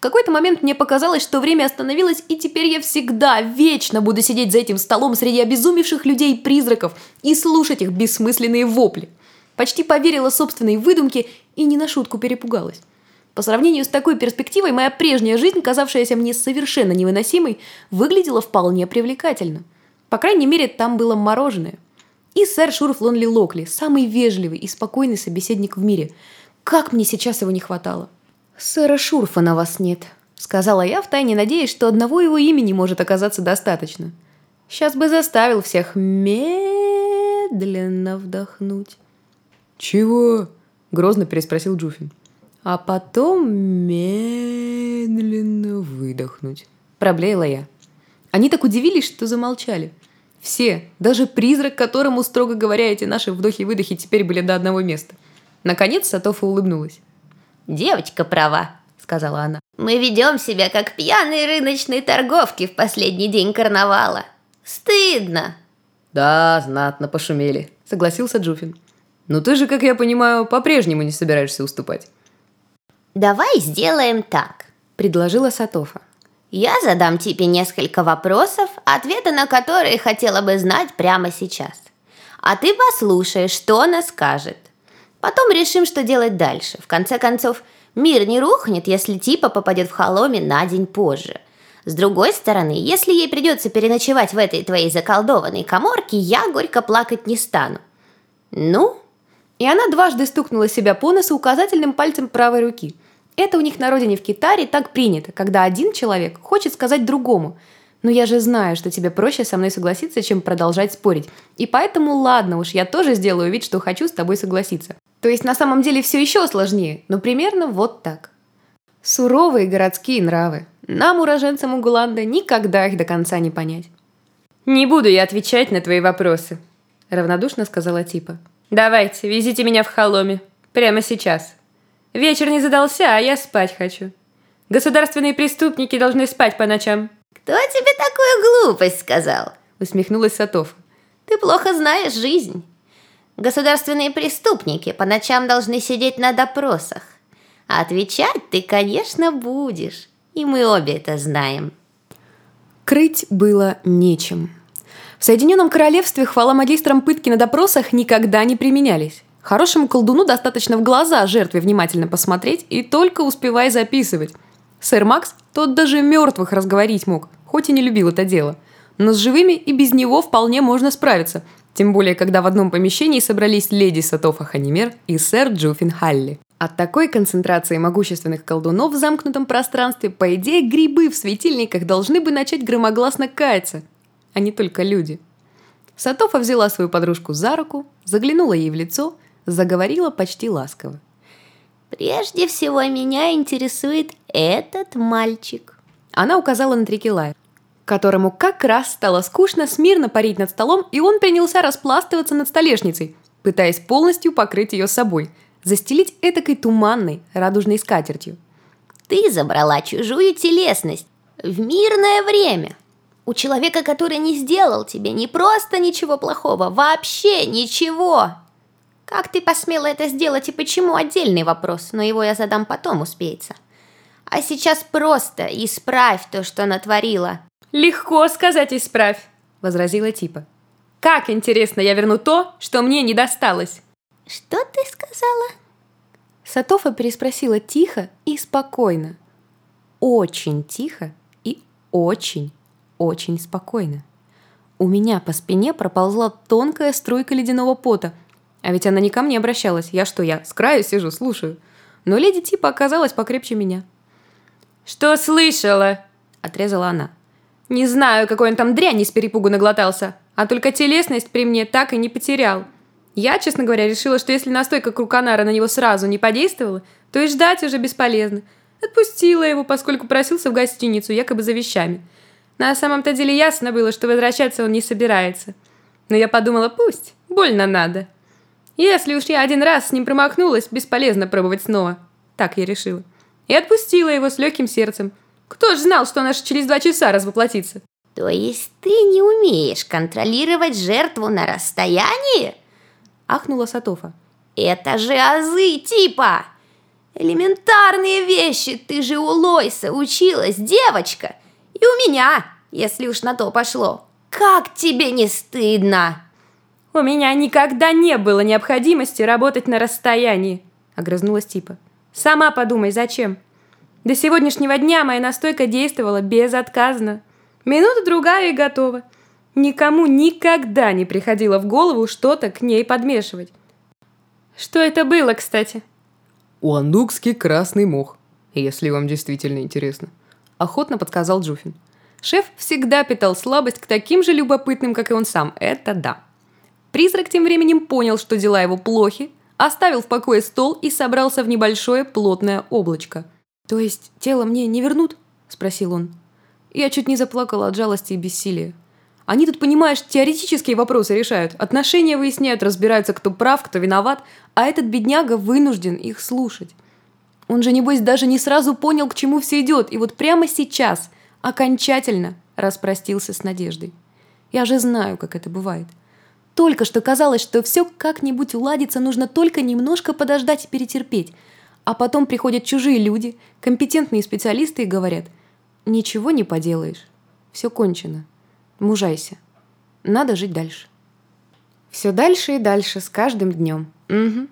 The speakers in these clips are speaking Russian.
В какой-то момент мне показалось, что время остановилось, и теперь я всегда, вечно буду сидеть за этим столом среди обезумевших людей и призраков и слушать их бессмысленные вопли. Почти поверила собственной выдумке и не на шутку перепугалась. По сравнению с такой перспективой, моя прежняя жизнь, казавшаяся мне совершенно невыносимой, выглядела вполне привлекательно. По крайней мере, там было мороженое. И сэр Шурф Лонли Локли, самый вежливый и спокойный собеседник в мире. Как мне сейчас его не хватало. «Сэра Шурфа на вас нет», — сказала я, втайне надеясь, что одного его имени может оказаться достаточно. Сейчас бы заставил всех медленно вдохнуть. «Чего?» — грозно переспросил Джуфин. «А потом медленно выдохнуть», — проблеяла я. Они так удивились, что замолчали. Все, даже призрак, которому, строго говоря, эти наши вдохи-выдохи теперь были до одного места. Наконец Сатофа улыбнулась. «Девочка права», — сказала она. «Мы ведем себя, как пьяные рыночные торговки в последний день карнавала. Стыдно!» «Да, знатно пошумели», — согласился Джуфин. «Но ты же, как я понимаю, по-прежнему не собираешься уступать». «Давай сделаем так», — предложила Сатофа. «Я задам тебе несколько вопросов, ответы на которые хотела бы знать прямо сейчас. А ты послушаешь, что она скажет. Потом решим, что делать дальше. В конце концов, мир не рухнет, если типа попадет в холоме на день позже. С другой стороны, если ей придется переночевать в этой твоей заколдованной коморке, я горько плакать не стану. Ну, и она дважды стукнула себя по носу указательным пальцем правой руки. Это у них на родине в Китаре так принято, когда один человек хочет сказать другому – но я же знаю, что тебе проще со мной согласиться, чем продолжать спорить. И поэтому ладно уж, я тоже сделаю вид, что хочу с тобой согласиться. То есть на самом деле все еще сложнее, но примерно вот так. Суровые городские нравы. Нам, уроженцам Угуланда, никогда их до конца не понять. «Не буду я отвечать на твои вопросы», — равнодушно сказала Типа. «Давайте, везите меня в холоме. Прямо сейчас. Вечер не задался, а я спать хочу. Государственные преступники должны спать по ночам». «Кто тебе такую глупость сказал?» — усмехнулась Сатов. «Ты плохо знаешь жизнь. Государственные преступники по ночам должны сидеть на допросах. А отвечать ты, конечно, будешь. И мы обе это знаем». Крыть было нечем. В Соединенном Королевстве хвала магистрам пытки на допросах никогда не применялись. Хорошему колдуну достаточно в глаза жертве внимательно посмотреть и только успевай записывать. Сэр Макс, тот даже мертвых разговорить мог, хоть и не любил это дело. Но с живыми и без него вполне можно справиться, тем более, когда в одном помещении собрались леди Сатофа Ханимер и сэр Джуфин Халли. От такой концентрации могущественных колдунов в замкнутом пространстве, по идее, грибы в светильниках должны бы начать громогласно каяться, а не только люди. Сатофа взяла свою подружку за руку, заглянула ей в лицо, заговорила почти ласково. Прежде всего меня интересует этот мальчик. Она указала на Трикелая, которому как раз стало скучно смирно парить над столом, и он принялся распластываться над столешницей, пытаясь полностью покрыть ее собой, застелить этакой туманной, радужной скатертью. Ты забрала чужую телесность в мирное время. У человека, который не сделал тебе не просто ничего плохого, вообще ничего. Как ты посмела это сделать и почему отдельный вопрос, но его я задам потом, успеется. А сейчас просто исправь то, что натворила. Легко сказать «исправь», — возразила Типа. Как интересно я верну то, что мне не досталось. Что ты сказала? Сатофа переспросила тихо и спокойно. Очень тихо и очень, очень спокойно. У меня по спине проползла тонкая струйка ледяного пота — а ведь она не ко мне обращалась. Я что, я с краю сижу, слушаю. Но леди типа оказалась покрепче меня. «Что слышала?» – отрезала она. «Не знаю, какой он там дрянь с перепугу наглотался, а только телесность при мне так и не потерял. Я, честно говоря, решила, что если настойка Круканара на него сразу не подействовала, то и ждать уже бесполезно. Отпустила его, поскольку просился в гостиницу, якобы за вещами. На самом-то деле ясно было, что возвращаться он не собирается. Но я подумала, пусть, больно надо». Если уж я один раз с ним промахнулась, бесполезно пробовать снова. Так я решила. И отпустила его с легким сердцем. Кто ж знал, что он аж через два часа развоплотится? То есть ты не умеешь контролировать жертву на расстоянии? Ахнула Сатофа. Это же азы типа! Элементарные вещи, ты же у Лойса училась, девочка. И у меня, если уж на то пошло. Как тебе не стыдно? У меня никогда не было необходимости работать на расстоянии, огрызнулась Типа. Сама подумай, зачем? До сегодняшнего дня моя настойка действовала безотказно. Минута-другая и готова. Никому никогда не приходило в голову что-то к ней подмешивать. Что это было, кстати? Уандукский красный мох, если вам действительно интересно. Охотно подсказал Джуфин. Шеф всегда питал слабость к таким же любопытным, как и он сам. Это да. Призрак тем временем понял, что дела его плохи, оставил в покое стол и собрался в небольшое плотное облачко. «То есть тело мне не вернут?» – спросил он. Я чуть не заплакала от жалости и бессилия. Они тут, понимаешь, теоретические вопросы решают, отношения выясняют, разбираются, кто прав, кто виноват, а этот бедняга вынужден их слушать. Он же, небось, даже не сразу понял, к чему все идет, и вот прямо сейчас окончательно распростился с надеждой. Я же знаю, как это бывает. Только что казалось, что все как-нибудь уладится, нужно только немножко подождать и перетерпеть. А потом приходят чужие люди, компетентные специалисты и говорят, ничего не поделаешь, все кончено. Мужайся. Надо жить дальше. Все дальше и дальше, с каждым днем. Угу.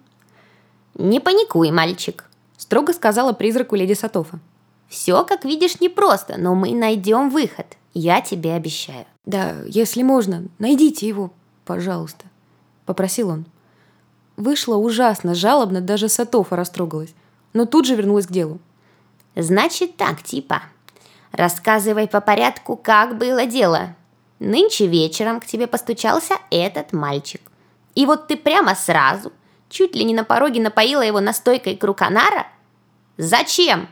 «Не паникуй, мальчик», — строго сказала призраку леди Сатофа. «Все, как видишь, непросто, но мы найдем выход. Я тебе обещаю». «Да, если можно, найдите его, пожалуйста», — попросил он. Вышло ужасно, жалобно, даже Сатофа растрогалась, но тут же вернулась к делу. «Значит так, типа. Рассказывай по порядку, как было дело. Нынче вечером к тебе постучался этот мальчик. И вот ты прямо сразу, чуть ли не на пороге напоила его настойкой круканара? Зачем?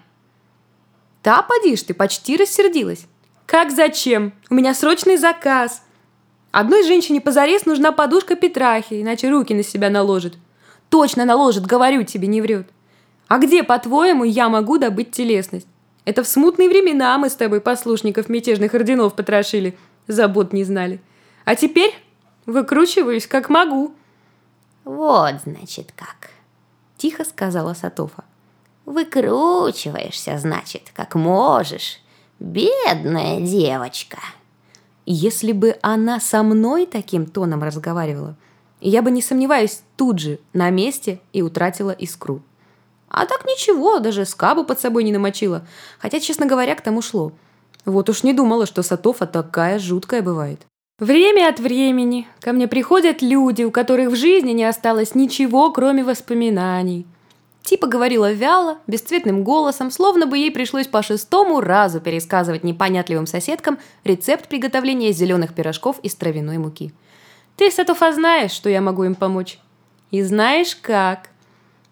Да, поди ж ты, почти рассердилась. Как зачем? У меня срочный заказ. Одной женщине позарез нужна подушка Петрахи, иначе руки на себя наложит. Точно наложит, говорю тебе, не врет. А где, по-твоему, я могу добыть телесность? Это в смутные времена мы с тобой послушников мятежных орденов потрошили – забот не знали. А теперь выкручиваюсь как могу. Вот, значит, как. Тихо сказала Сатофа. Выкручиваешься, значит, как можешь. Бедная девочка. Если бы она со мной таким тоном разговаривала, я бы, не сомневаюсь, тут же на месте и утратила искру. А так ничего, даже скабу под собой не намочила. Хотя, честно говоря, к тому шло – вот уж не думала, что Сатофа такая жуткая бывает. Время от времени ко мне приходят люди, у которых в жизни не осталось ничего, кроме воспоминаний. Типа говорила вяло, бесцветным голосом, словно бы ей пришлось по шестому разу пересказывать непонятливым соседкам рецепт приготовления зеленых пирожков из травяной муки. Ты, Сатофа, знаешь, что я могу им помочь. И знаешь как.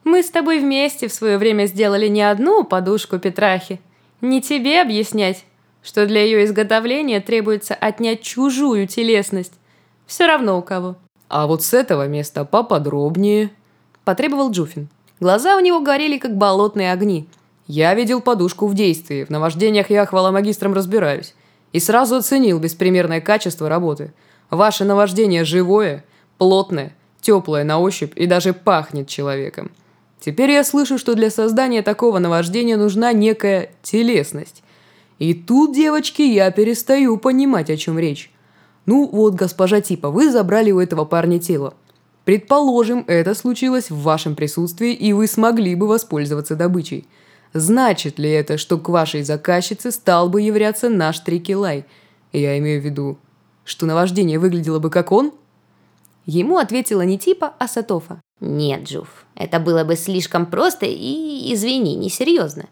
Мы с тобой вместе в свое время сделали не одну подушку Петрахи. Не тебе объяснять, что для ее изготовления требуется отнять чужую телесность. Все равно у кого. А вот с этого места поподробнее, потребовал Джуфин. Глаза у него горели, как болотные огни. Я видел подушку в действии. В наваждениях я хвала магистрам разбираюсь. И сразу оценил беспримерное качество работы. Ваше наваждение живое, плотное, теплое на ощупь и даже пахнет человеком. Теперь я слышу, что для создания такого наваждения нужна некая телесность. И тут, девочки, я перестаю понимать, о чем речь. Ну вот, госпожа Типа, вы забрали у этого парня тело. Предположим, это случилось в вашем присутствии, и вы смогли бы воспользоваться добычей. Значит ли это, что к вашей заказчице стал бы являться наш Трикелай? Я имею в виду, что наваждение выглядело бы как он? Ему ответила не Типа, а Сатофа. Нет, Джуф, это было бы слишком просто и, извини, несерьезно.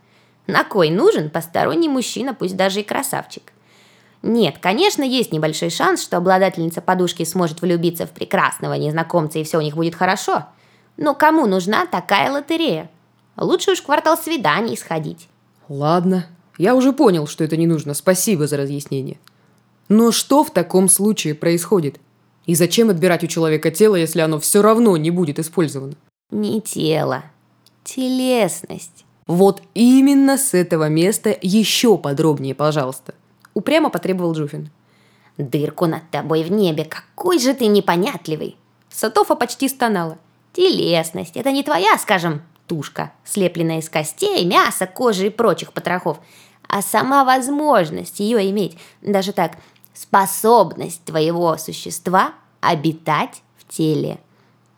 На кой нужен посторонний мужчина, пусть даже и красавчик? Нет, конечно, есть небольшой шанс, что обладательница подушки сможет влюбиться в прекрасного незнакомца и все у них будет хорошо. Но кому нужна такая лотерея? Лучше уж квартал свиданий сходить. Ладно, я уже понял, что это не нужно. Спасибо за разъяснение. Но что в таком случае происходит? И зачем отбирать у человека тело, если оно все равно не будет использовано? Не тело, телесность. Вот именно с этого места еще подробнее, пожалуйста. Упрямо потребовал Джуфин. Дырку над тобой в небе, какой же ты непонятливый. Сатофа почти стонала. Телесность, это не твоя, скажем, тушка, слепленная из костей, мяса, кожи и прочих потрохов, а сама возможность ее иметь, даже так, способность твоего существа обитать в теле.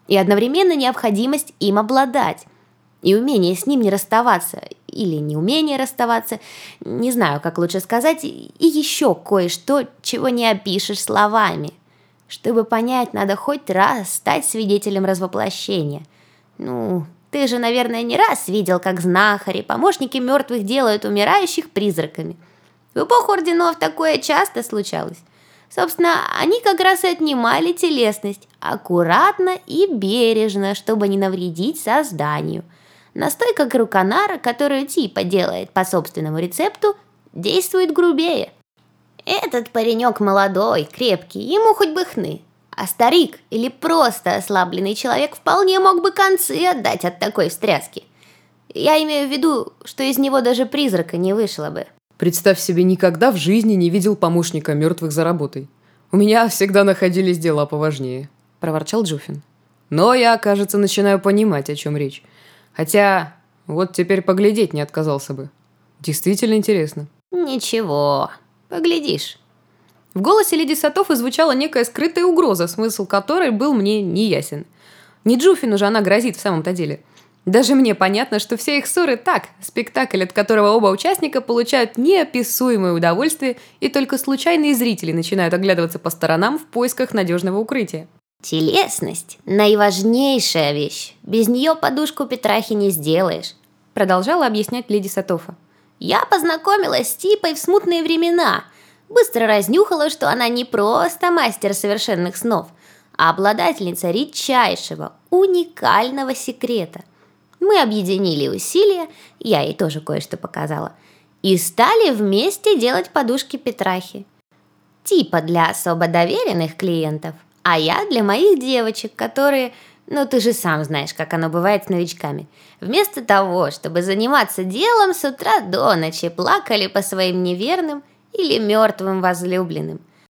И одновременно необходимость им обладать. И умение с ним не расставаться, или неумение расставаться, не знаю, как лучше сказать, и еще кое-что, чего не опишешь словами – чтобы понять, надо хоть раз стать свидетелем развоплощения. Ну, ты же, наверное, не раз видел, как знахари, помощники мертвых делают умирающих призраками. В эпоху орденов такое часто случалось. Собственно, они как раз и отнимали телесность, аккуратно и бережно, чтобы не навредить созданию. Настойка круканара, которую типа делает по собственному рецепту, действует грубее – этот паренек молодой, крепкий, ему хоть бы хны. А старик или просто ослабленный человек вполне мог бы концы отдать от такой встряски. Я имею в виду, что из него даже призрака не вышло бы. Представь себе, никогда в жизни не видел помощника мертвых за работой. У меня всегда находились дела поважнее, проворчал Джуфин. Но я, кажется, начинаю понимать, о чем речь. Хотя, вот теперь поглядеть не отказался бы. Действительно интересно. Ничего, Поглядишь». В голосе леди Сатофы звучала некая скрытая угроза, смысл которой был мне неясен. Не Джуфину же она грозит в самом-то деле. Даже мне понятно, что все их ссоры так, спектакль, от которого оба участника получают неописуемое удовольствие, и только случайные зрители начинают оглядываться по сторонам в поисках надежного укрытия. «Телесность – наиважнейшая вещь. Без нее подушку Петрахи не сделаешь», – продолжала объяснять леди Сатофа. Я познакомилась с Типой в смутные времена. Быстро разнюхала, что она не просто мастер совершенных снов, а обладательница редчайшего, уникального секрета. Мы объединили усилия, я ей тоже кое-что показала, и стали вместе делать подушки Петрахи. Типа для особо доверенных клиентов, а я для моих девочек, которые ну, ты же сам знаешь, как оно бывает с новичками. Вместо того, чтобы заниматься делом, с утра до ночи плакали по своим неверным или мертвым возлюбленным.